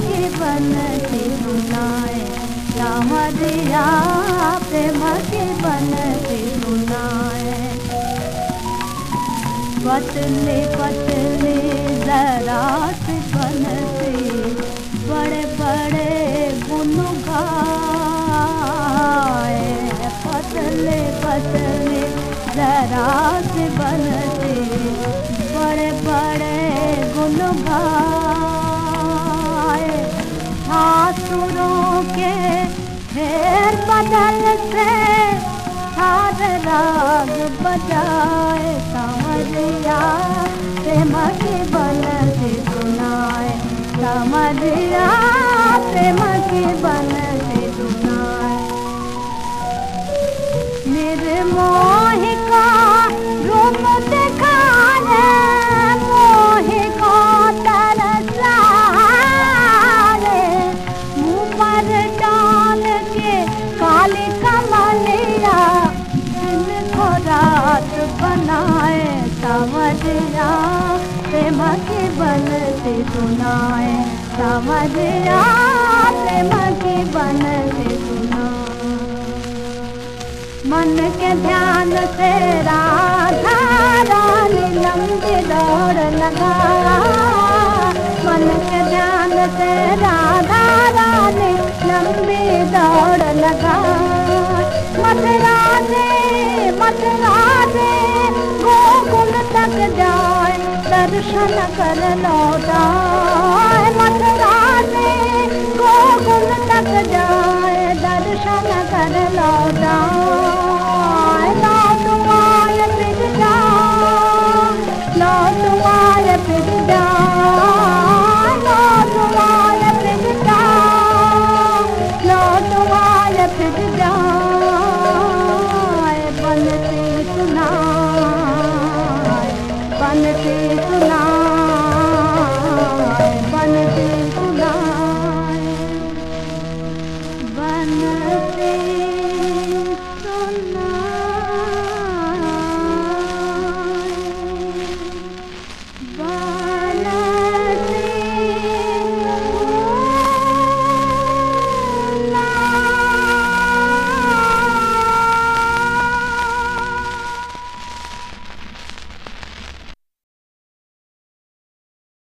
के बनते सुनाए। राम दिया प्रेम के बनते सुनाए। पतले पतले जरात बनते बड़े बड़े गुन गाए। पतले पतले जरात बनते बदल से हर राग बजाए समरिया प्रेम के बन से सुनाए समरिया प्रेम के बन से सुनाए। निर्मोह का रूप दिखाने, मोह को तरसाए, मुँह पर के बन सुनाए। समझिया प्रेम के बन से सुनाए। मन के ध्यान से राधा रानी लंबी दौड़ लगा। मन के ध्यान से राधा रानी लंबी दौड़ लगा। मथुरा से मथुरा से गोकुल तक जाए दर्शन कर लौटाए मथुरा से गोकुल तक जाए दर्शन कर लौटाए Thank.